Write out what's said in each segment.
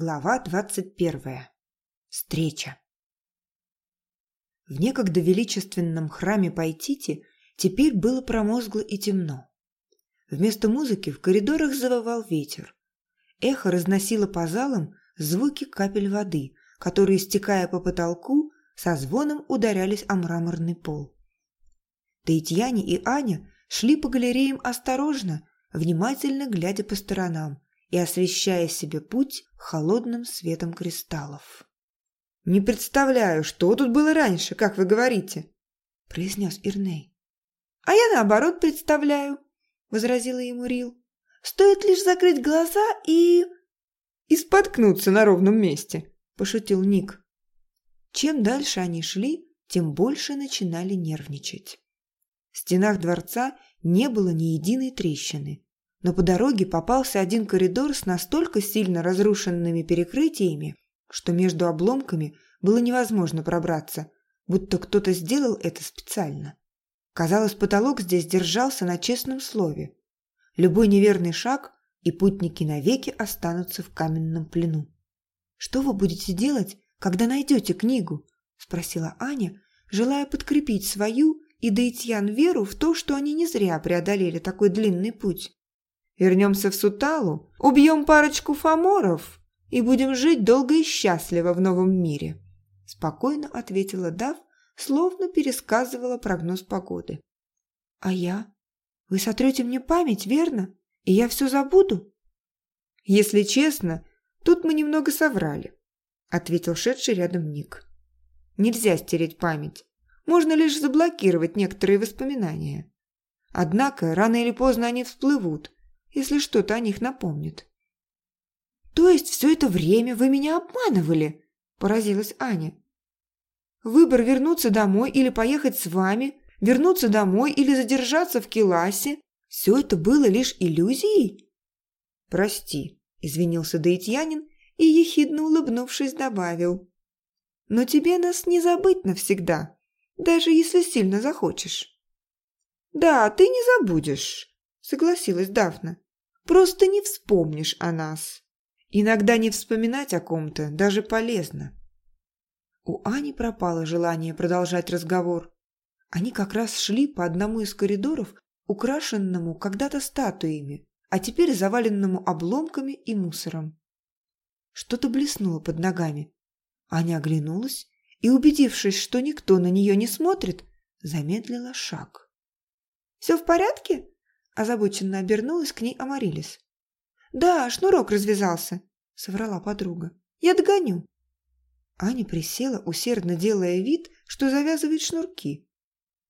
Глава двадцать первая. Встреча. В некогда величественном храме Пайтити теперь было промозгло и темно. Вместо музыки в коридорах завывал ветер. Эхо разносило по залам звуки капель воды, которые, стекая по потолку, со звоном ударялись о мраморный пол. Таитьяне и Аня шли по галереям осторожно, внимательно глядя по сторонам и освещая себе путь холодным светом кристаллов. «Не представляю, что тут было раньше, как вы говорите», – произнес Ирней. «А я наоборот представляю», – возразила ему Рил. «Стоит лишь закрыть глаза и...» «И споткнуться на ровном месте», – пошутил Ник. Чем дальше они шли, тем больше начинали нервничать. В стенах дворца не было ни единой трещины, но по дороге попался один коридор с настолько сильно разрушенными перекрытиями, что между обломками было невозможно пробраться, будто кто-то сделал это специально. Казалось, потолок здесь держался на честном слове. Любой неверный шаг, и путники навеки останутся в каменном плену. «Что вы будете делать, когда найдете книгу?» – спросила Аня, желая подкрепить свою и Дейтьян веру в то, что они не зря преодолели такой длинный путь. Вернемся в Суталу, убьем парочку фаморов и будем жить долго и счастливо в новом мире», – спокойно ответила Дав, словно пересказывала прогноз погоды. «А я? Вы сотрете мне память, верно? И я все забуду?» «Если честно, тут мы немного соврали», – ответил шедший рядом Ник. «Нельзя стереть память. Можно лишь заблокировать некоторые воспоминания. Однако рано или поздно они всплывут – если что-то о них напомнит. «То есть все это время вы меня обманывали?» – поразилась Аня. «Выбор вернуться домой или поехать с вами, вернуться домой или задержаться в Келасе – все это было лишь иллюзией?» «Прости», – извинился Даитьянин и, ехидно улыбнувшись, добавил. «Но тебе нас не забыть навсегда, даже если сильно захочешь». «Да, ты не забудешь», – согласилась Дафна. Просто не вспомнишь о нас. Иногда не вспоминать о ком-то даже полезно. У Ани пропало желание продолжать разговор. Они как раз шли по одному из коридоров, украшенному когда-то статуями, а теперь заваленному обломками и мусором. Что-то блеснуло под ногами. Аня оглянулась и, убедившись, что никто на нее не смотрит, замедлила шаг. «Все в порядке?» Озабоченно обернулась к ней Амарилис. «Да, шнурок развязался», — соврала подруга. «Я догоню». Аня присела, усердно делая вид, что завязывает шнурки.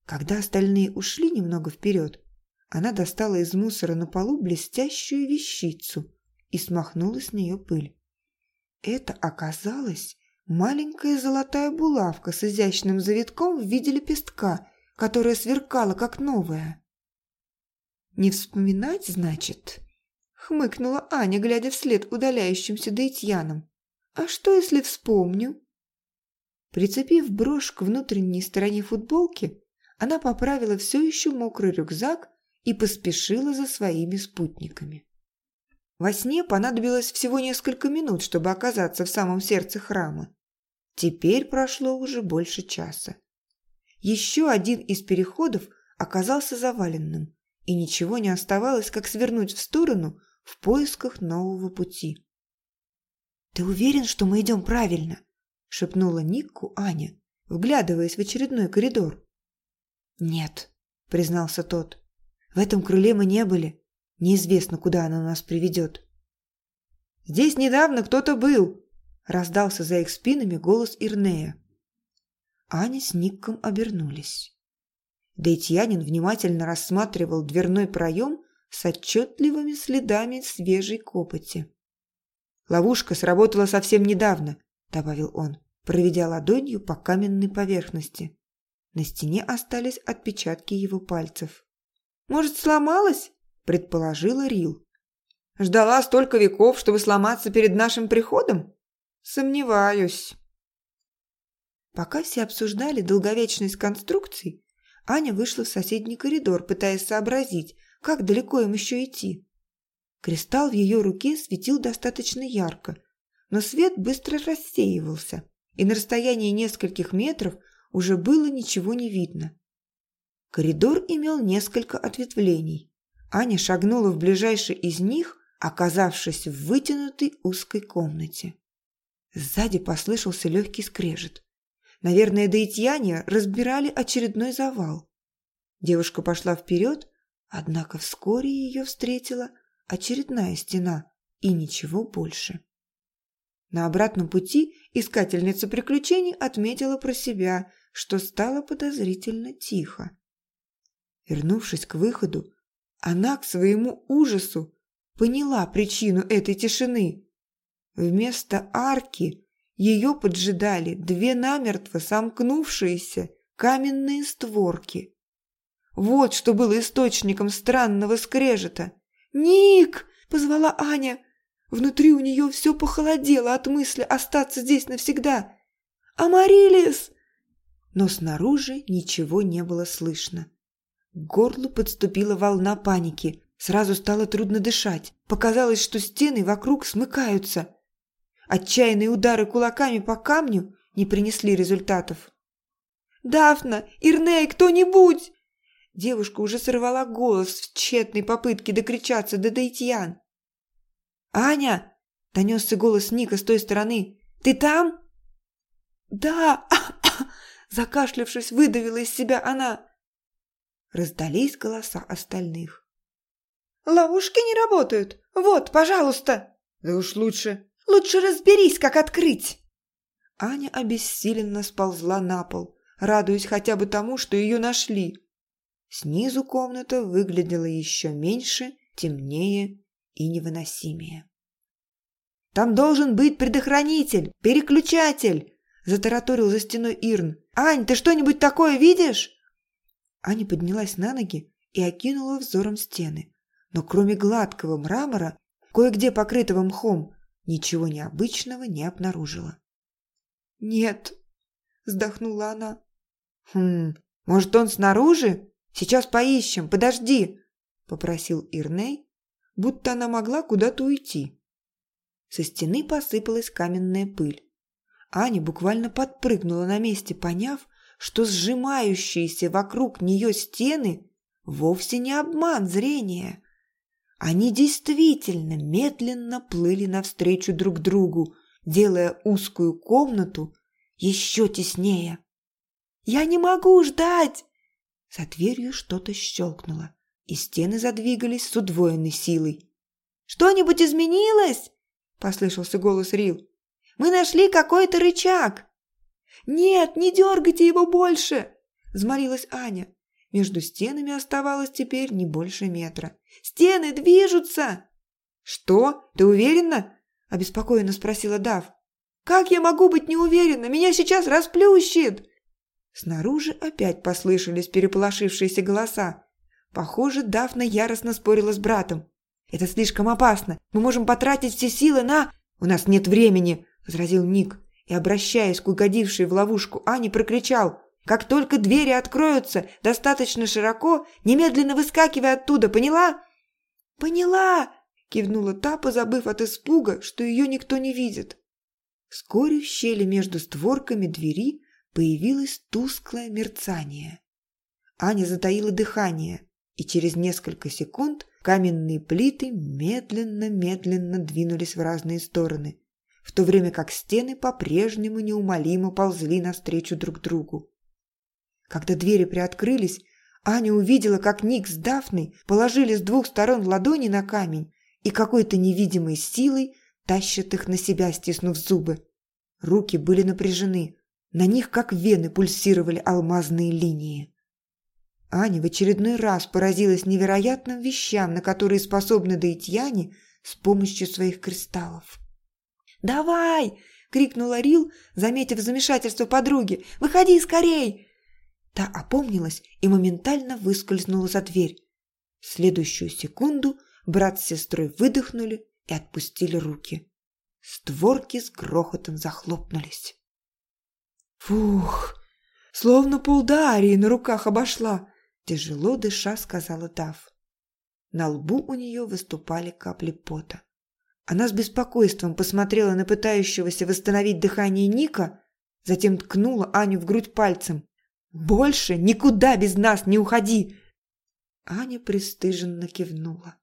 Когда остальные ушли немного вперед, она достала из мусора на полу блестящую вещицу и смахнула с нее пыль. Это оказалась маленькая золотая булавка с изящным завитком в виде лепестка, которая сверкала как новая. «Не вспоминать, значит?» — хмыкнула Аня, глядя вслед удаляющимся Дейтьянам. «А что, если вспомню?» Прицепив брошь к внутренней стороне футболки, она поправила все еще мокрый рюкзак и поспешила за своими спутниками. Во сне понадобилось всего несколько минут, чтобы оказаться в самом сердце храма. Теперь прошло уже больше часа. Еще один из переходов оказался заваленным, и ничего не оставалось, как свернуть в сторону в поисках нового пути. «Ты уверен, что мы идем правильно?» – шепнула Никку Аня, вглядываясь в очередной коридор. «Нет», – признался тот. «В этом крыле мы не были. Неизвестно, куда оно нас приведет». «Здесь недавно кто-то был», – раздался за их спинами голос Ирнея. Аня с Никком обернулись. Дейтьянин внимательно рассматривал дверной проем с отчетливыми следами свежей копоти. «Ловушка сработала совсем недавно», – добавил он, проведя ладонью по каменной поверхности. На стене остались отпечатки его пальцев. «Может, сломалась?» – предположила Рил. «Ждала столько веков, чтобы сломаться перед нашим приходом? Сомневаюсь». Пока все обсуждали долговечность конструкций, Аня вышла в соседний коридор, пытаясь сообразить, как далеко им еще идти. Кристалл в ее руке светил достаточно ярко, но свет быстро рассеивался, и на расстоянии нескольких метров уже было ничего не видно. Коридор имел несколько ответвлений. Аня шагнула в ближайший из них, оказавшись в вытянутой узкой комнате. Сзади послышался легкий скрежет. Наверное, даитьяне разбирали очередной завал. Девушка пошла вперед, однако вскоре ее встретила очередная стена и ничего больше. На обратном пути искательница приключений отметила про себя, что стало подозрительно тихо. Вернувшись к выходу, она к своему ужасу поняла причину этой тишины. Вместо арки ее поджидали две намертво сомкнувшиеся каменные створки. Вот что было источником странного скрежета. «Ник!» – позвала Аня. Внутри у нее все похолодело от мысли остаться здесь навсегда. «Амарилис!» Но снаружи ничего не было слышно. К горлу подступила волна паники. Сразу стало трудно дышать. Показалось, что стены вокруг смыкаются. Отчаянные удары кулаками по камню не принесли результатов. «Дафна! Ирней, кто-нибудь!» Девушка уже сорвала голос в тщетной попытке докричаться до Дейтьян. «Аня!» – донесся голос Ника с той стороны. «Ты там?» «Да!» – закашлявшись, выдавила из себя она. Раздались голоса остальных. «Ловушки не работают! Вот, пожалуйста!» «Да уж лучше!» «Лучше разберись, как открыть!» Аня обессиленно сползла на пол, радуясь хотя бы тому, что ее нашли. Снизу комната выглядела еще меньше, темнее и невыносимее. «Там должен быть предохранитель, переключатель!» – затараторил за стеной Ирн. «Ань, ты что-нибудь такое видишь?» Аня поднялась на ноги и окинула взором стены. Но кроме гладкого мрамора, кое-где покрытого мхом, ничего необычного не обнаружила. «Нет», – вздохнула она. «Хм, может, он снаружи? Сейчас поищем, подожди», – попросил Ирней, будто она могла куда-то уйти. Со стены посыпалась каменная пыль. Аня буквально подпрыгнула на месте, поняв, что сжимающиеся вокруг нее стены вовсе не обман зрения. Они действительно медленно плыли навстречу друг другу, делая узкую комнату еще теснее. «Я не могу ждать!» За дверью что-то щелкнуло, и стены задвигались с удвоенной силой. «Что-нибудь изменилось?» – послышался голос Рил. «Мы нашли какой-то рычаг!» «Нет, не дергайте его больше!» – взмолилась Аня. Между стенами оставалось теперь не больше метра. «Стены движутся!» «Что? Ты уверена?» – обеспокоенно спросила Дав. «Как я могу быть не? Меня сейчас расплющит!» Снаружи опять послышались переполошившиеся голоса. Похоже, Дафна яростно спорила с братом. «Это слишком опасно. Мы можем потратить все силы на...» «У нас нет времени», – возразил Ник. И, обращаясь к угодившей в ловушку Ане, прокричал. Как только двери откроются достаточно широко, немедленно выскакивай оттуда, поняла?» «Поняла!» – кивнула та, позабыв от испуга, что ее никто не видит. Вскоре в щели между створками двери появилось тусклое мерцание. Аня затаила дыхание, и через несколько секунд каменные плиты медленно-медленно двинулись в разные стороны, в то время как стены по-прежнему неумолимо ползли навстречу друг другу. Когда двери приоткрылись, Аня увидела, как Ник с Дафной положили с двух сторон ладони на камень и какой-то невидимой силой тащат их на себя, стиснув зубы. Руки были напряжены, на них, как вены, пульсировали алмазные линии. Аня в очередной раз поразилась невероятным вещам, на которые способны даитьяне с помощью своих кристаллов. «Давай!» – крикнула Рил, заметив замешательство подруги. «Выходи скорей!» Та опомнилась и моментально выскользнула за дверь. В следующую секунду брат с сестрой выдохнули и отпустили руки. Створки с грохотом захлопнулись. «Фух, словно полдарии на руках обошла!» Тяжело дыша, сказала Дав. На лбу у нее выступали капли пота. Она с беспокойством посмотрела на пытающегося восстановить дыхание Ника, затем ткнула Аню в грудь пальцем. «Больше никуда без нас не уходи!» Аня пристыженно кивнула.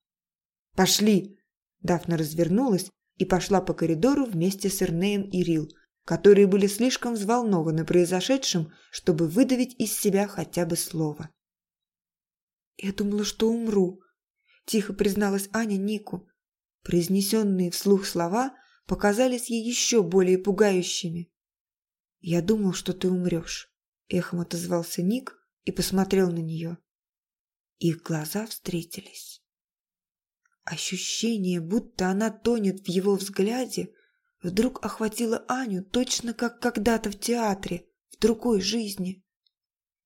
«Пошли!» Дафна развернулась и пошла по коридору вместе с Эрнеем и Рил, которые были слишком взволнованы произошедшим, чтобы выдавить из себя хотя бы слово. «Я думала, что умру», – тихо призналась Аня Нику. Произнесенные вслух слова показались ей еще более пугающими. «Я думал, что ты умрешь», – эхом отозвался Ник и посмотрел на нее. Их глаза встретились. Ощущение, будто она тонет в его взгляде, вдруг охватило Аню точно как когда-то в театре, в другой жизни.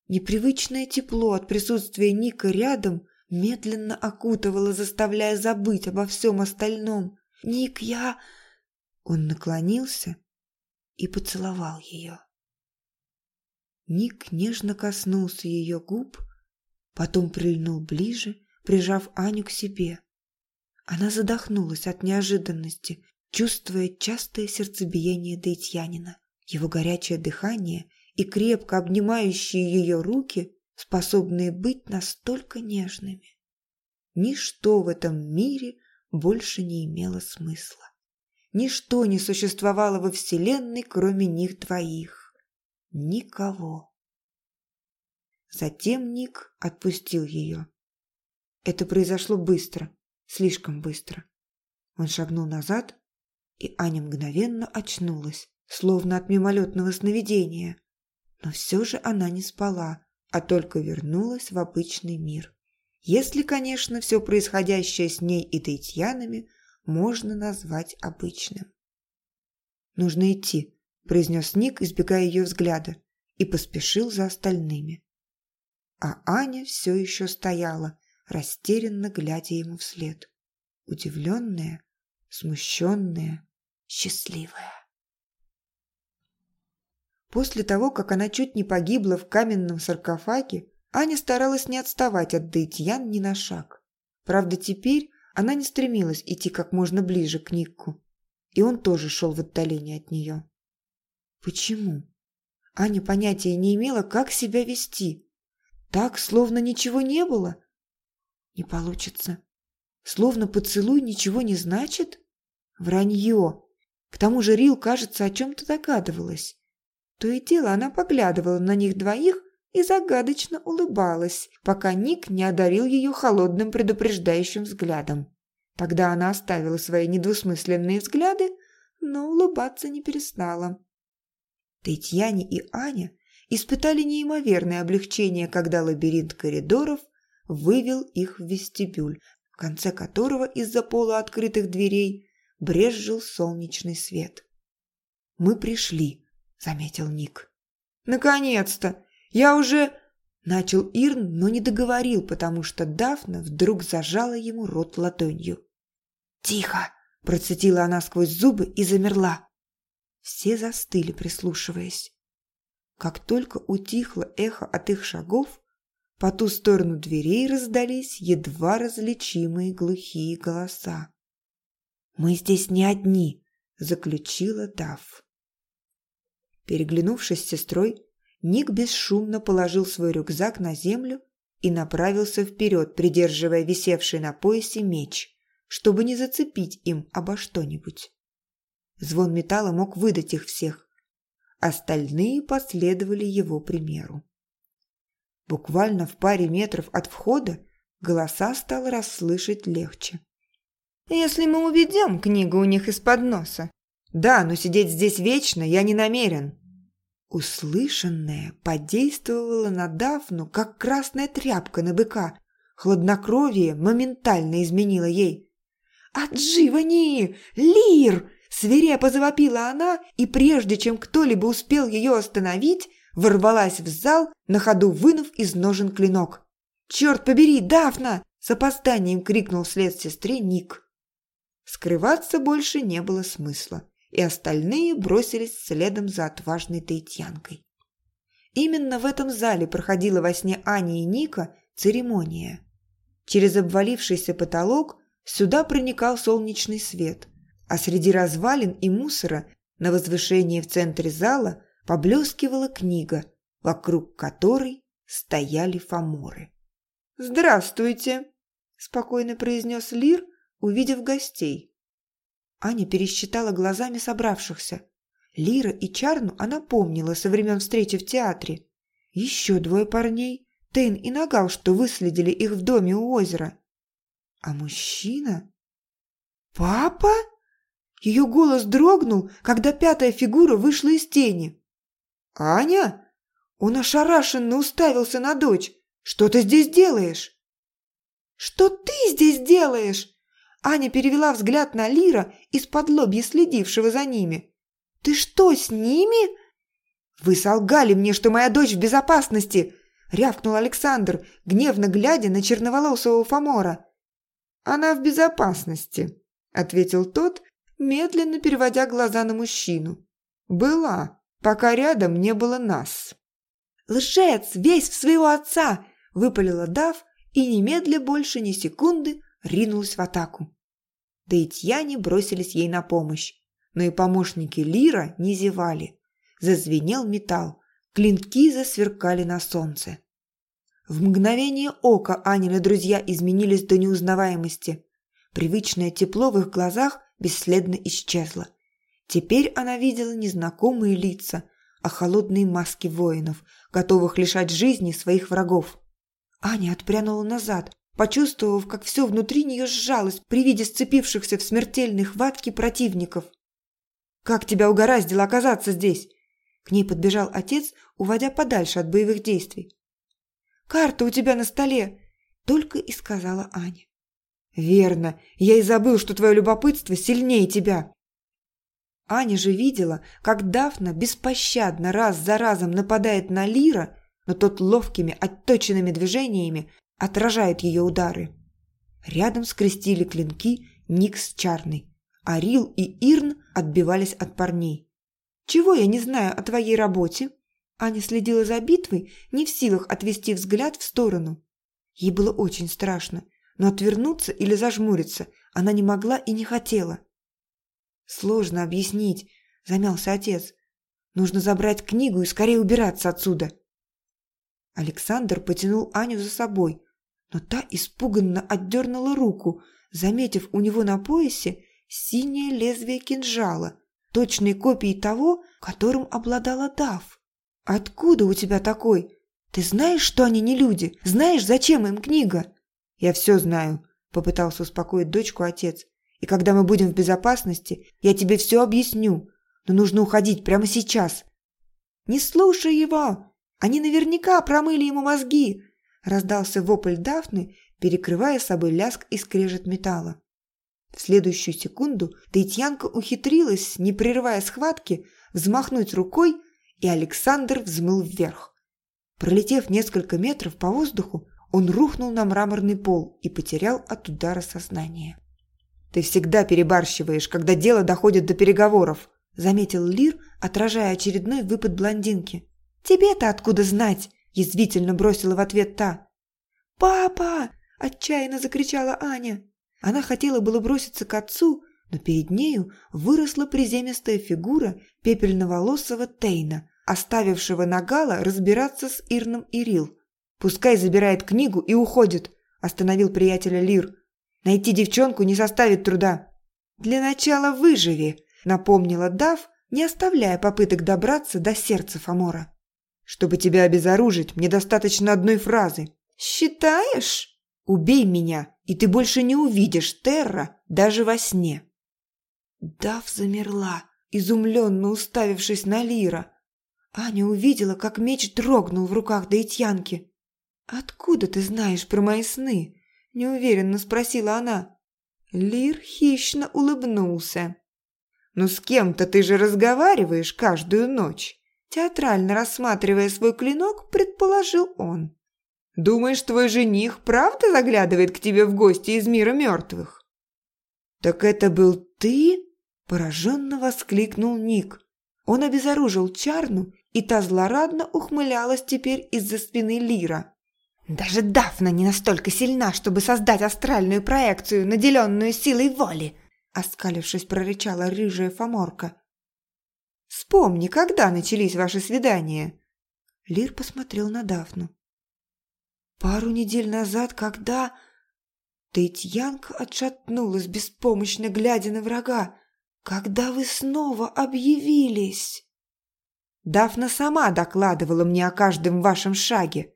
Непривычное тепло от присутствия Ника рядом медленно окутывало, заставляя забыть обо всем остальном. «Ник, я...» Он наклонился и поцеловал ее. Ник нежно коснулся ее губ, потом прильнул ближе, прижав Аню к себе. Она задохнулась от неожиданности, чувствуя частое сердцебиение Дейтьянина, его горячее дыхание и крепко обнимающие ее руки, способные быть настолько нежными. Ничто в этом мире больше не имело смысла. Ничто не существовало во Вселенной, кроме них двоих. Никого. Затем Ник отпустил ее. Это произошло быстро, слишком быстро. Он шагнул назад, и Аня мгновенно очнулась, словно от мимолетного сновидения. Но все же она не спала, а только вернулась в обычный мир. Если, конечно, все происходящее с ней и Таитьянами можно назвать обычным. «Нужно идти», – произнес Ник, избегая ее взгляда, и поспешил за остальными. А Аня все еще стояла, растерянно глядя ему вслед. Удивленная, смущенная, счастливая. После того, как она чуть не погибла в каменном саркофаге, Аня старалась не отставать от Дейтьян ни на шаг. Правда, теперь она не стремилась идти как можно ближе к Никку, и он тоже шел в отдалении от нее. Почему? Аня понятия не имела, как себя вести. Так, словно ничего не было. Не получится. Словно поцелуй ничего не значит? Вранье. К тому же Рил, кажется, о чем-то догадывалась. То и дело она поглядывала на них двоих и загадочно улыбалась, пока Ник не одарил ее холодным предупреждающим взглядом. Тогда она оставила свои недвусмысленные взгляды, но улыбаться не перестала. Татьяне и Аня испытали неимоверное облегчение, когда лабиринт коридоров вывел их в вестибюль, в конце которого из-за полуоткрытых дверей брезжил солнечный свет. «Мы пришли», заметил Ник. «Наконец-то! Я уже...» Начал Ирн, но не договорил, потому что Дафна вдруг зажала ему рот ладонью. «Тихо!» – процедила она сквозь зубы и замерла. Все застыли, прислушиваясь. Как только утихло эхо от их шагов, по ту сторону дверей раздались едва различимые глухие голоса. «Мы здесь не одни», – заключила Даф. Переглянувшись с сестрой, Ник бесшумно положил свой рюкзак на землю и направился вперед, придерживая висевший на поясе меч, чтобы не зацепить им обо что-нибудь. Звон металла мог выдать их всех. Остальные последовали его примеру. Буквально в паре метров от входа голоса стало расслышать легче. «Если мы уведем книгу у них из-под носа, «Да, но сидеть здесь вечно я не намерен». Услышанное подействовало на Дафну, как красная тряпка на быка. Хладнокровие моментально изменило ей. «Отживани! Лир!» Свирепо завопила она, и прежде чем кто-либо успел ее остановить, ворвалась в зал, на ходу вынув из ножен клинок. «Черт побери, Дафна!» – с опозданием крикнул вслед сестре Ник. Скрываться больше не было смысла и остальные бросились следом за отважной таитянкой. Именно в этом зале проходила во сне Ани и Ника церемония. Через обвалившийся потолок сюда проникал солнечный свет, а среди развалин и мусора на возвышении в центре зала поблескивала книга, вокруг которой стояли фаморы. «Здравствуйте!» – спокойно произнес Лир, увидев гостей. Аня пересчитала глазами собравшихся. Лира и Чарну она помнила со времен встречи в театре. Еще двое парней, Тейн и Нагал, что выследили их в доме у озера. А мужчина? «Папа?» Ее голос дрогнул, когда пятая фигура вышла из тени. «Аня?» Он ошарашенно уставился на дочь. «Что ты здесь делаешь?» «Что ты здесь делаешь?» Аня перевела взгляд на Лира из-под лобья следившего за ними. «Ты что, с ними?» «Вы солгали мне, что моя дочь в безопасности!» – рявкнул Александр, гневно глядя на черноволосого Фомора. «Она в безопасности», – ответил тот, медленно переводя глаза на мужчину. «Была, пока рядом не было нас». «Лжец! Весь в своего отца!» – выпалила Дав и немедля больше ни секунды ринулась в атаку. Таитьяне бросились ей на помощь, но и помощники Лира не зевали. Зазвенел металл, клинки засверкали на солнце. В мгновение ока Анины друзья изменились до неузнаваемости. Привычное тепло в их глазах бесследно исчезла. Теперь она видела незнакомые лица, а холодные маски воинов, готовых лишать жизни своих врагов. Аня отпрянула назад, почувствовав, как все внутри нее сжалось при виде сцепившихся в смертельной хватке противников. «Как тебя угораздило оказаться здесь?» К ней подбежал отец, уводя подальше от боевых действий. «Карта у тебя на столе!» – только и сказала Аня. «Верно. Я и забыл, что твое любопытство сильнее тебя». Аня же видела, как Дафна беспощадно раз за разом нападает на Лира, но тот ловкими, отточенными движениями отражает ее удары. Рядом скрестили клинки Ник с Чарной, а Рил и Ирн отбивались от парней. «Чего я не знаю о твоей работе?» Аня следила за битвой, не в силах отвести взгляд в сторону. Ей было очень страшно но отвернуться или зажмуриться она не могла и не хотела. «Сложно объяснить», – замялся отец. «Нужно забрать книгу и скорее убираться отсюда». Александр потянул Аню за собой, но та испуганно отдернула руку, заметив у него на поясе синее лезвие кинжала, точной копией того, которым обладала Дав. «Откуда у тебя такой? Ты знаешь, что они не люди? Знаешь, зачем им книга?» «Я все знаю», – попытался успокоить дочку отец. «И когда мы будем в безопасности, я тебе все объясню. Но нужно уходить прямо сейчас». «Не слушай его! Они наверняка промыли ему мозги!» – раздался вопль Дафны, перекрывая собой ляск и скрежет металла. В следующую секунду Таитьянка ухитрилась, не прерывая схватки, взмахнуть рукой, и Александр взмыл вверх. Пролетев несколько метров по воздуху, он рухнул на мраморный пол и потерял от удара сознание. «Ты всегда перебарщиваешь, когда дело доходит до переговоров», заметил Лир, отражая очередной выпад блондинки. «Тебе-то откуда знать?» язвительно бросила в ответ та. «Папа!» – отчаянно закричала Аня. Она хотела было броситься к отцу, но перед нею выросла приземистая фигура пепельноволосого Тейна, оставившего Нагала разбираться с Ирном Ирил. Пускай забирает книгу и уходит, остановил приятеля Лир. Найти девчонку не составит труда. Для начала выживи, напомнила Дав, не оставляя попыток добраться до сердца Фомора. Чтобы тебя обезоружить, мне достаточно одной фразы. Считаешь? Убей меня, и ты больше не увидишь Терра даже во сне. Дав замерла, изумленно уставившись на Лира. Аня увидела, как меч дрогнул в руках Даитьянки. «Откуда ты знаешь про мои сны?» – неуверенно спросила она. Лир хищно улыбнулся. «Ну с кем-то ты же разговариваешь каждую ночь!» Театрально рассматривая свой клинок, предположил он. «Думаешь, твой жених правда заглядывает к тебе в гости из мира мертвых?» «Так это был ты?» – пораженно воскликнул Ник. Он обезоружил Чарну, и та злорадно ухмылялась теперь из-за спины Лира. Даже Дафна не настолько сильна, чтобы создать астральную проекцию, наделенную силой воли. – оскалившись, прорычала рыжая фоморка. «Вспомни, когда начались ваши свидания?» Лир посмотрел на Дафну. «Пару недель назад, когда...» Таитьянка отшатнулась, беспомощно глядя на врага. «Когда вы снова объявились?» Дафна сама докладывала мне о каждом вашем шаге.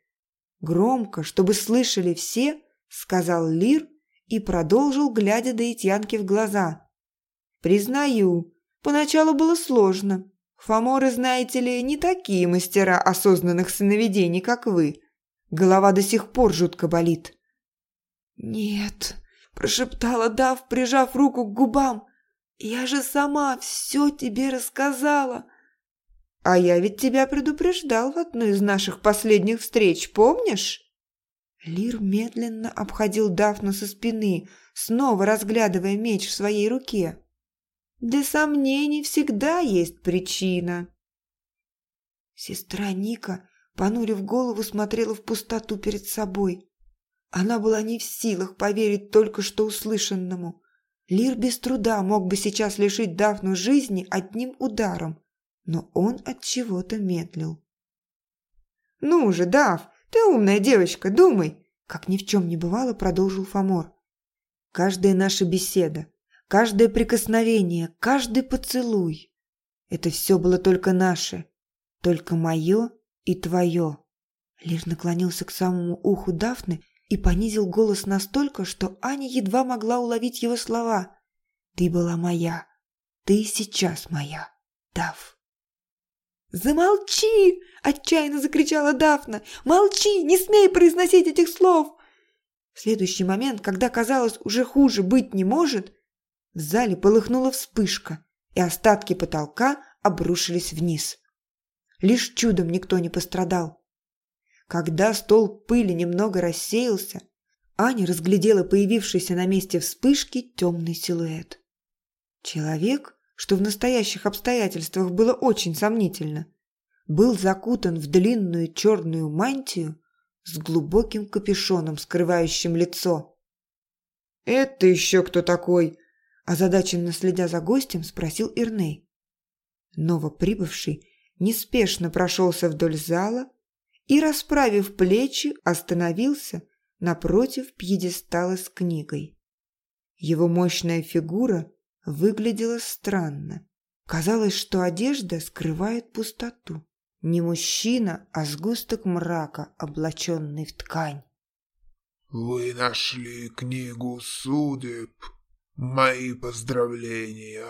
Громко, чтобы слышали все, сказал Лир и продолжил, глядя Даитьянке в глаза. Признаю, поначалу было сложно. Фаморы, знаете ли, не такие мастера осознанных сновидений, как вы. Голова до сих пор жутко болит. «Нет», – прошептала Дав, прижав руку к губам. «Я же сама все тебе рассказала». «А я ведь тебя предупреждал в одной из наших последних встреч, помнишь?» Лир медленно обходил Дафну со спины, снова разглядывая меч в своей руке. «Для сомнений всегда есть причина». Сестра Ника, понурив голову, смотрела в пустоту перед собой. Она была не в силах поверить только что услышанному. Лир без труда мог бы сейчас лишить Дафну жизни одним ударом, но он от чего-то медлил. «Ну же, Дав, ты умная девочка, думай!» Как ни в чем не бывало, продолжил Фомор. «Каждая наша беседа, каждое прикосновение, каждый поцелуй – это все было только наше, только мое и твое». Лир наклонился к самому уху Дафны и понизил голос настолько, что Аня едва могла уловить его слова. «Ты была моя, ты сейчас моя, Дав». «Замолчи!» – отчаянно закричала Дафна. «Молчи! Не смей произносить этих слов!» В следующий момент, когда казалось, уже хуже быть не может, в зале полыхнула вспышка, и остатки потолка обрушились вниз. Лишь чудом никто не пострадал. Когда стол пыли немного рассеялся, Аня разглядела появившийся на месте вспышки темный силуэт. Человек что в настоящих обстоятельствах было очень сомнительно, был закутан в длинную черную мантию с глубоким капюшоном, скрывающим лицо. «Это еще кто такой?» озадаченно следя за гостем, спросил Ирней. Новоприбывший неспешно прошелся вдоль зала и, расправив плечи, остановился напротив пьедестала с книгой. Его мощная фигура выглядела странно. Казалось, что одежда скрывает пустоту. Не мужчина, а сгусток мрака, облаченный в ткань. «Вы нашли книгу судеб. Мои поздравления!»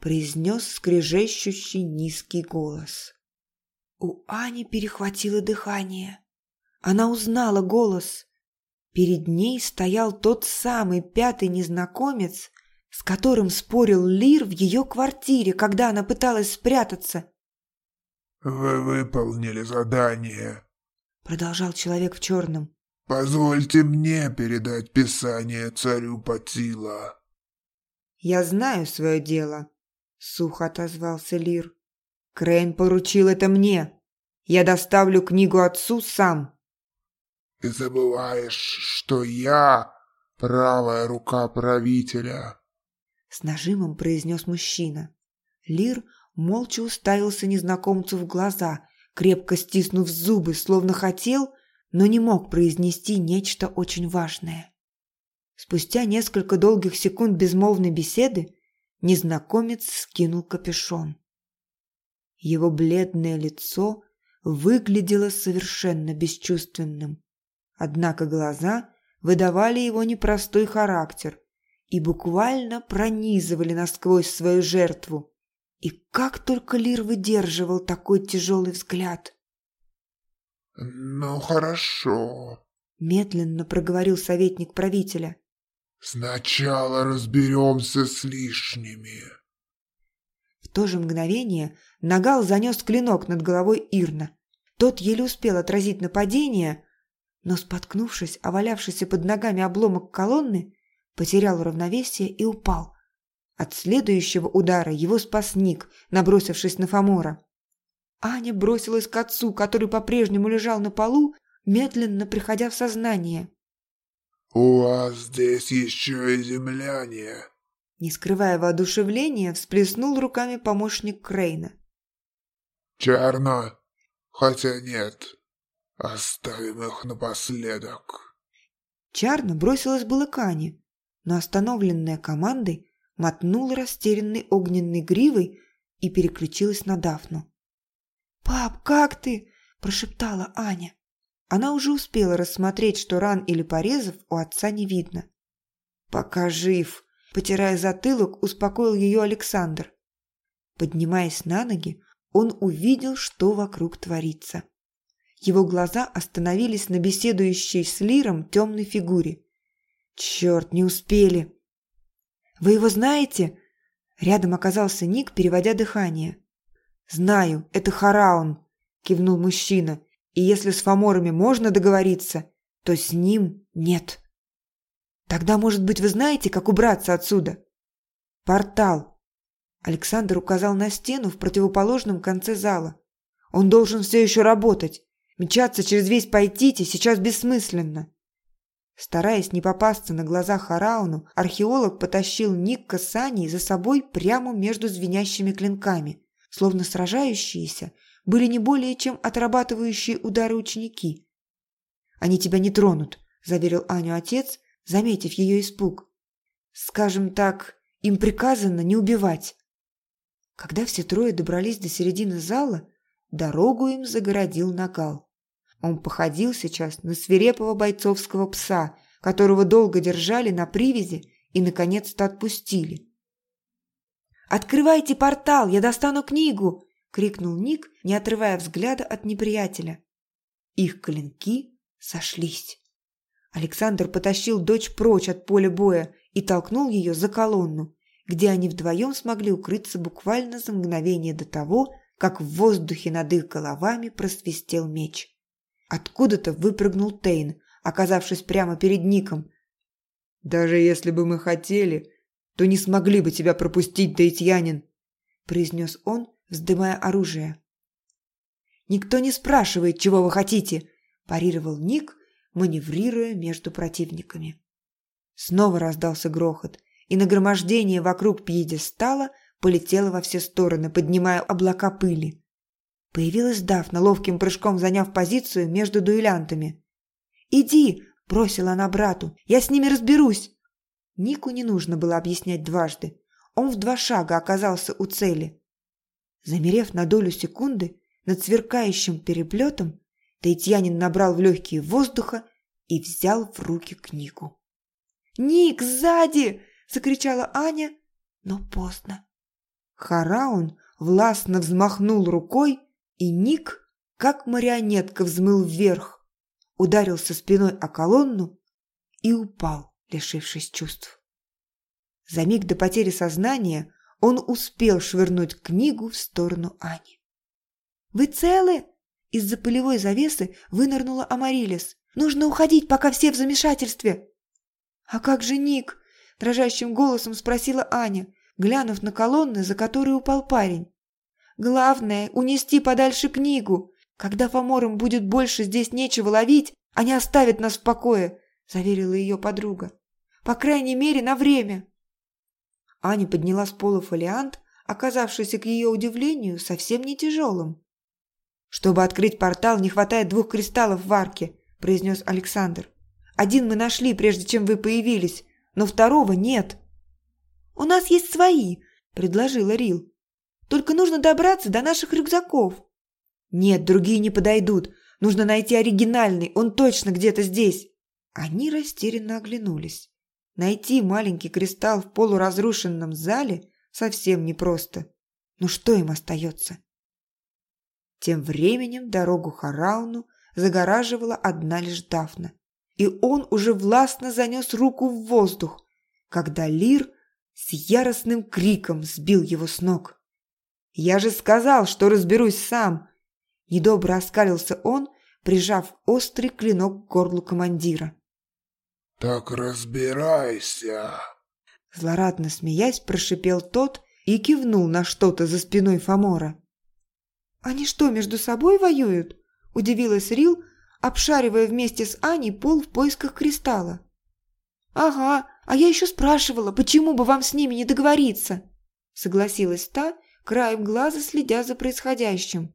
произнес скрежещущий низкий голос. У Ани перехватило дыхание. Она узнала голос. Перед ней стоял тот самый пятый незнакомец, с которым спорил Лир в ее квартире, когда она пыталась спрятаться. «Вы выполнили задание», — продолжал человек в черном. «Позвольте мне передать писание царю Патила». «Я знаю свое дело», — сухо отозвался Лир. «Крейн поручил это мне. Я доставлю книгу отцу сам». «Ты забываешь, что я правая рука правителя», с нажимом произнес мужчина. Лир молча уставился незнакомцу в глаза, крепко стиснув зубы, словно хотел, но не мог произнести нечто очень важное. Спустя несколько долгих секунд безмолвной беседы незнакомец скинул капюшон. Его бледное лицо выглядело совершенно бесчувственным, однако глаза выдавали его непростой характер, и буквально пронизывали насквозь свою жертву. И как только Лир выдерживал такой тяжелый взгляд. «Ну, хорошо», – медленно проговорил советник правителя. «Сначала разберемся с лишними». В то же мгновение Нагал занес клинок над головой Ирна. Тот еле успел отразить нападение, но, споткнувшись о валявшийся под ногами обломок колонны, потерял равновесие и упал. От следующего удара его спас Ник, набросившись на Фомора. Аня бросилась к отцу, который по-прежнему лежал на полу, медленно приходя в сознание. «У вас здесь еще и земляне», Не скрывая воодушевления, всплеснул руками помощник Крейна. Черно? Хотя нет. Оставим их напоследок. Чарна бросилась было к Ане, но остановленная командой мотнула растерянной огненной гривой и переключилась на Дафну. «Пап, как ты?» – прошептала Аня. Она уже успела рассмотреть, что ран или порезов у отца не видно. «Пока жив», – потирая затылок, успокоил ее Александр. Поднимаясь на ноги, он увидел, что вокруг творится. Его глаза остановились на беседующей с Лиром темной фигуре. «Черт, не успели!» «Вы его знаете?» Рядом оказался Ник, переводя дыхание. «Знаю, это Хараун», – кивнул мужчина. «И если с фаморами можно договориться, то с ним нет». «Тогда, может быть, вы знаете, как убраться отсюда?» «Портал». Александр указал на стену в противоположном конце зала. «Он должен все еще работать. Мчаться через весь Пайтити сейчас бессмысленно. Стараясь не попасться на глаза Харауну, археолог потащил Никка с Аней за собой прямо между звенящими клинками, словно сражающиеся были не более чем отрабатывающие удары ученики. «Они тебя не тронут», – заверил Аню отец, заметив ее испуг. «Скажем так, им приказано не убивать». Когда все трое добрались до середины зала, дорогу им загородил Нагал. Он походил сейчас на свирепого бойцовского пса, которого долго держали на привязи и, наконец-то, отпустили. «Открывайте портал, я достану книгу!» — крикнул Ник, не отрывая взгляда от неприятеля. Их клинки сошлись. Александр потащил дочь прочь от поля боя и толкнул ее за колонну, где они вдвоем смогли укрыться буквально за мгновение до того, как в воздухе над их головами просвистел меч. Откуда-то выпрыгнул Тейн, оказавшись прямо перед Ником. «Даже если бы мы хотели, то не смогли бы тебя пропустить, Дейтьянин», произнес он, вздымая оружие. «Никто не спрашивает, чего вы хотите», парировал Ник, маневрируя между противниками. Снова раздался грохот, и нагромождение вокруг пьедестала полетело во все стороны, поднимая облака пыли. Появилась Дафна, ловким прыжком заняв позицию между дуэлянтами. «Иди!» – бросила она брату. «Я с ними разберусь!» Нику не нужно было объяснять дважды. Он в два шага оказался у цели. Замерев на долю секунды над сверкающим переплетом, Таитьянин набрал в легкие воздуха и взял в руки книгу. «Ник, сзади!» – закричала Аня, но поздно. Хараун властно взмахнул рукой, и Ник, как марионетка, взмыл вверх, ударился спиной о колонну и упал, лишившись чувств. За миг до потери сознания он успел швырнуть книгу в сторону Ани. «Вы целы?» Из-за пылевой завесы вынырнула Амарилис. «Нужно уходить, пока все в замешательстве!» «А как же Ник?» – дрожащим голосом спросила Аня, глянув на колонны, за которые упал парень. Главное – унести подальше книгу. Когда фаморам будет больше здесь нечего ловить, они оставят нас в покое», – заверила ее подруга. «По крайней мере, на время». Аня подняла с пола фолиант, оказавшийся, к ее удивлению, совсем не тяжелым. «Чтобы открыть портал, не хватает двух кристаллов в арке», – произнес Александр. «Один мы нашли, прежде чем вы появились, но второго нет». «У нас есть свои», – предложила Рил. Только нужно добраться до наших рюкзаков». «Нет, другие не подойдут. Нужно найти оригинальный, он точно где-то здесь». Они растерянно оглянулись. Найти маленький кристалл в полуразрушенном зале совсем непросто. Ну что им остается? Тем временем дорогу Харауну загораживала одна лишь Дафна. И он уже властно занес руку в воздух, когда Лир с яростным криком сбил его с ног. «Я же сказал, что разберусь сам!» Недобро оскалился он, прижав острый клинок к горлу командира. «Так разбирайся!» Злорадно смеясь, прошипел тот и кивнул на что-то за спиной Фомора. «Они что, между собой воюют?» – удивилась Рил, обшаривая вместе с Аней пол в поисках кристалла. «Ага, А я еще спрашивала, почему бы вам с ними не договориться?» Согласилась та, краем глаза следя за происходящим.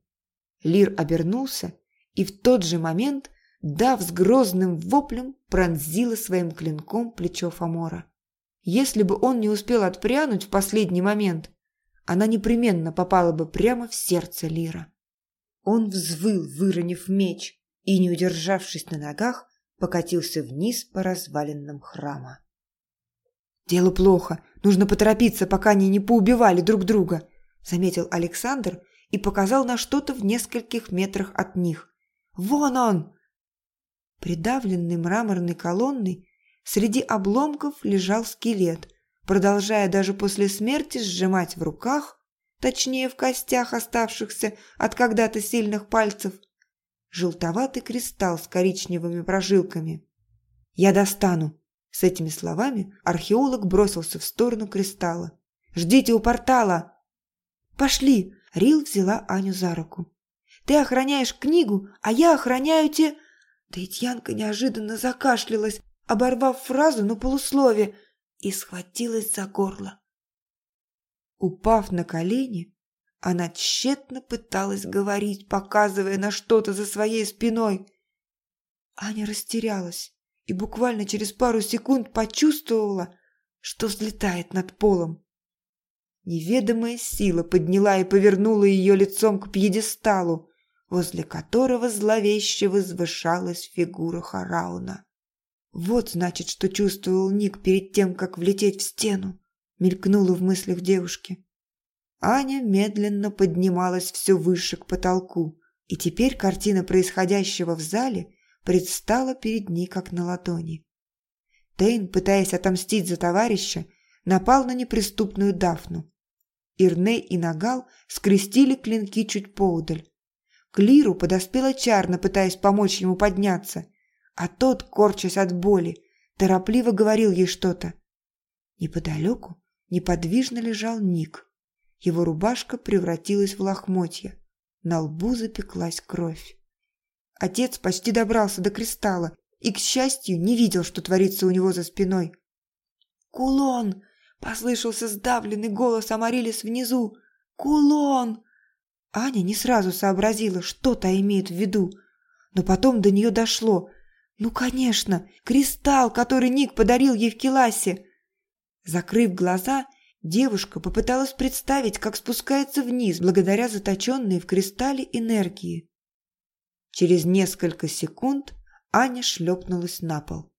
Лир обернулся и в тот же момент, дав с грозным воплем, пронзила своим клинком плечо Фомора. Если бы он не успел отпрянуть в последний момент, она непременно попала бы прямо в сердце Лира. Он взвыл, выронив меч, и, не удержавшись на ногах, покатился вниз по развалинам храма. «Дело плохо. Нужно поторопиться, пока они не поубивали друг друга», заметил Александр и показал на что-то в нескольких метрах от них. «Вон он!» Придавленный мраморной колонной среди обломков лежал скелет, продолжая даже после смерти сжимать в руках, точнее в костях оставшихся от когда-то сильных пальцев, желтоватый кристалл с коричневыми прожилками. «Я достану!» С этими словами археолог бросился в сторону кристалла. «Ждите у портала!» «Пошли!» Рил взяла Аню за руку. «Ты охраняешь книгу, а я охраняю те...» Таитьянка неожиданно закашлялась, оборвав фразу на полуслове, и схватилась за горло. Упав на колени, она тщетно пыталась говорить, показывая на что-то за своей спиной. Аня растерялась и буквально через пару секунд почувствовала, что взлетает над полом. Неведомая сила подняла и повернула ее лицом к пьедесталу, возле которого зловеще возвышалась фигура Харауна. Вот, значит, что чувствовал Ник перед тем, как влететь в стену, мелькнуло в мыслях девушки. Аня медленно поднималась все выше к потолку, и теперь картина происходящего в зале предстала перед ней как на ладони. Тейн, пытаясь отомстить за товарища, напал на неприступную Дафну. Ирней и Нагал скрестили клинки чуть поудаль. К Лиру подоспела Чарна, пытаясь помочь ему подняться, а тот, корчась от боли, торопливо говорил ей что-то. Неподалеку неподвижно лежал Ник. Его рубашка превратилась в лохмотья. На лбу запеклась кровь. Отец почти добрался до кристалла и, к счастью, не видел, что творится у него за спиной. «Кулон!» – послышался сдавленный голос Амарилис внизу. «Кулон!» Аня не сразу сообразила, что та имеет в виду, но потом до нее дошло. Ну, конечно, кристалл, который Ник подарил ей в Келасе. Закрыв глаза, девушка попыталась представить, как спускается вниз благодаря заточенной в кристалле энергии. Через несколько секунд Аня шлепнулась на пол.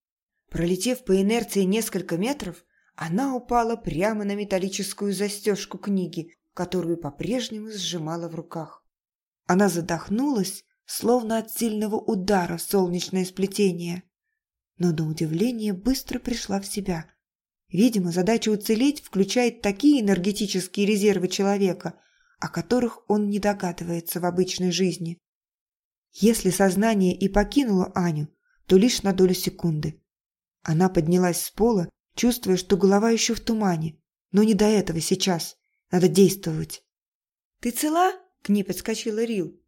Пролетев по инерции несколько метров, она упала прямо на металлическую застежку книги, которую по-прежнему сжимала в руках. Она задохнулась, словно от сильного удара солнечное сплетение, но на удивление быстро пришла в себя. Видимо, задача уцелеть включает такие энергетические резервы человека, о которых он не догадывается в обычной жизни. Если сознание и покинуло Аню, то лишь на долю секунды. Она поднялась с пола, чувствуя, что голова еще в тумане, но не до этого сейчас. Надо действовать. «Ты цела?» – к ней подскочила Рил.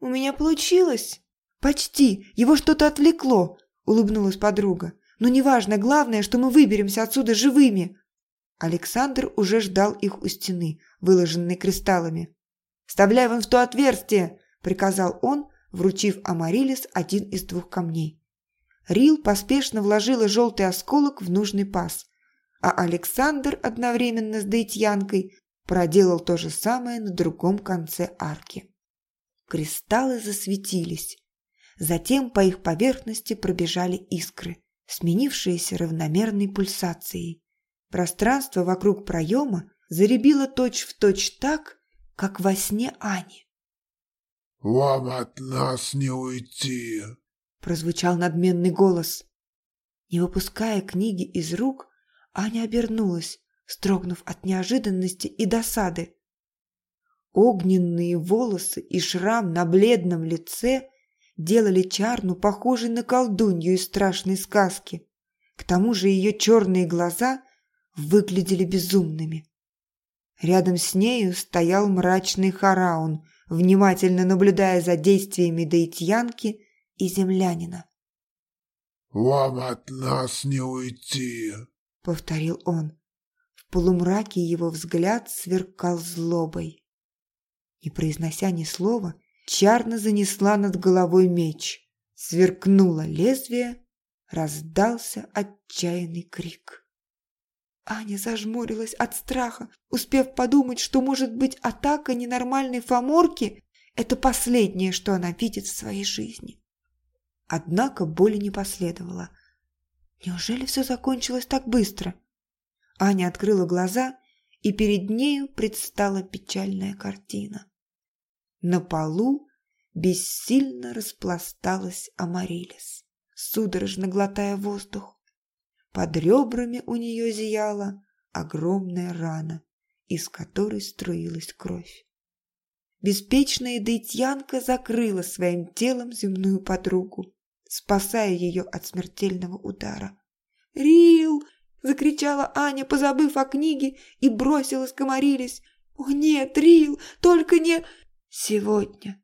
«У меня получилось!» «Почти! Его что-то отвлекло!» – улыбнулась подруга. «Но неважно, главное, что мы выберемся отсюда живыми!» Александр уже ждал их у стены, выложенной кристаллами. «Вставляй вон в то отверстие!» – приказал он, вручив Амарилис один из двух камней. Рил поспешно вложила желтый осколок в нужный паз, а Александр одновременно с Дейтьянкой проделал то же самое на другом конце арки. Кристаллы засветились. Затем по их поверхности пробежали искры, сменившиеся равномерной пульсацией. Пространство вокруг проема заребило точь-в-точь точь так, как во сне Ани. «Вам от нас не уйти!» – прозвучал надменный голос. Не выпуская книги из рук, Аня обернулась строгнув от неожиданности и досады. Огненные волосы и шрам на бледном лице делали Чарну похожей на колдунью из страшной сказки. К тому же ее черные глаза выглядели безумными. Рядом с нею стоял мрачный Хараун, внимательно наблюдая за действиями Даитьянки и землянина. «Вам от нас не уйти!» повторил он. В полумраке его взгляд сверкал злобой. Не произнося ни слова, Чарна занесла над головой меч. Сверкнуло лезвие, раздался отчаянный крик. Аня зажмурилась от страха, успев подумать, что, может быть, атака ненормальной фаморки – это последнее, что она видит в своей жизни. Однако боли не последовало. Неужели все закончилось так быстро? Аня открыла глаза, и перед нею предстала печальная картина. На полу бессильно распласталась Амарилис, судорожно глотая воздух. Под ребрами у нее зияла огромная рана, из которой струилась кровь. Беспечная дейтьянка закрыла своим телом земную подругу, спасая ее от смертельного удара. «Рил!» – закричала Аня, позабыв о книге, и бросилась к Амарилис. «О нет, Рил, только не...» Сегодня.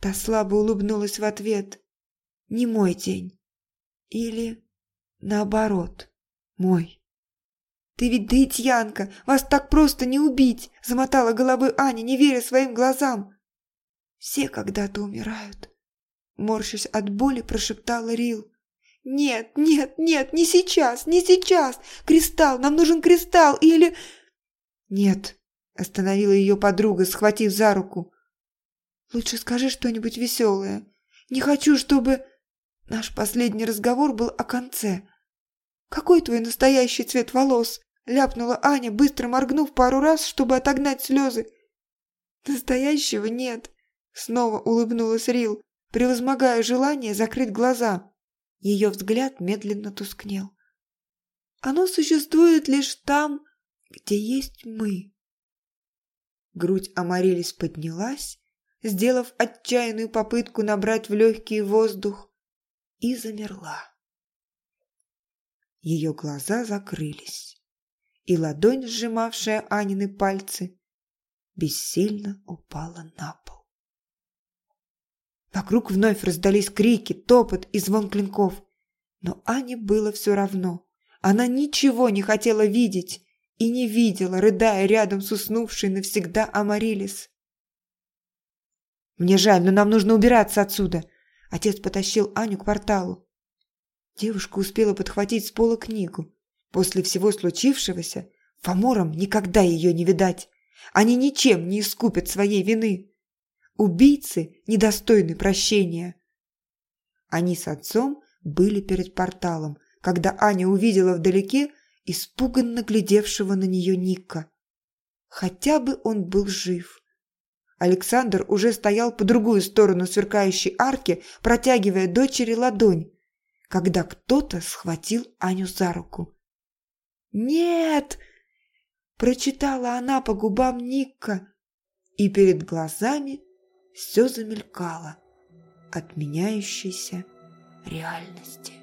Та слабо улыбнулась в ответ. Не мой день. Или наоборот, мой. «Ты ведь даитьянка, вас так просто не убить!» – замотала головой Аня, не веря своим глазам. «Все когда-то умирают», – морщась от боли, прошептала Рил. «Нет, нет, нет, не сейчас, не сейчас! Кристалл, нам нужен кристалл или...» «Нет», – остановила ее подруга, схватив за руку. Лучше скажи что-нибудь веселое. Не хочу, чтобы... Наш последний разговор был о конце. Какой твой настоящий цвет волос? Ляпнула Аня, быстро моргнув пару раз, чтобы отогнать слезы. Настоящего нет. Снова улыбнулась Рил, превозмогая желание закрыть глаза. Ее взгляд медленно тускнел. Оно существует лишь там, где есть мы. Грудь Амарилис поднялась, сделав отчаянную попытку набрать в легкий воздух, и замерла. Ее глаза закрылись, и ладонь, сжимавшая Анины пальцы, бессильно упала на пол. Вокруг вновь раздались крики, топот и звон клинков, но Ане было все равно. Она ничего не хотела видеть и не видела, рыдая рядом с уснувшей навсегда Амарилис. «Мне жаль, но нам нужно убираться отсюда!» Отец потащил Аню к порталу. Девушка успела подхватить с пола книгу. После всего случившегося Фоморам никогда ее не видать. Они ничем не искупят своей вины. Убийцы недостойны прощения. Они с отцом были перед порталом, когда Аня увидела вдалеке испуганно глядевшего на нее Ника. Хотя бы он был жив. Александр уже стоял по другую сторону сверкающей арки, протягивая дочери ладонь, когда кто-то схватил Аню за руку. «Нет!» – прочитала она по губам Ника, и перед глазами все замелькало от меняющейся реальности.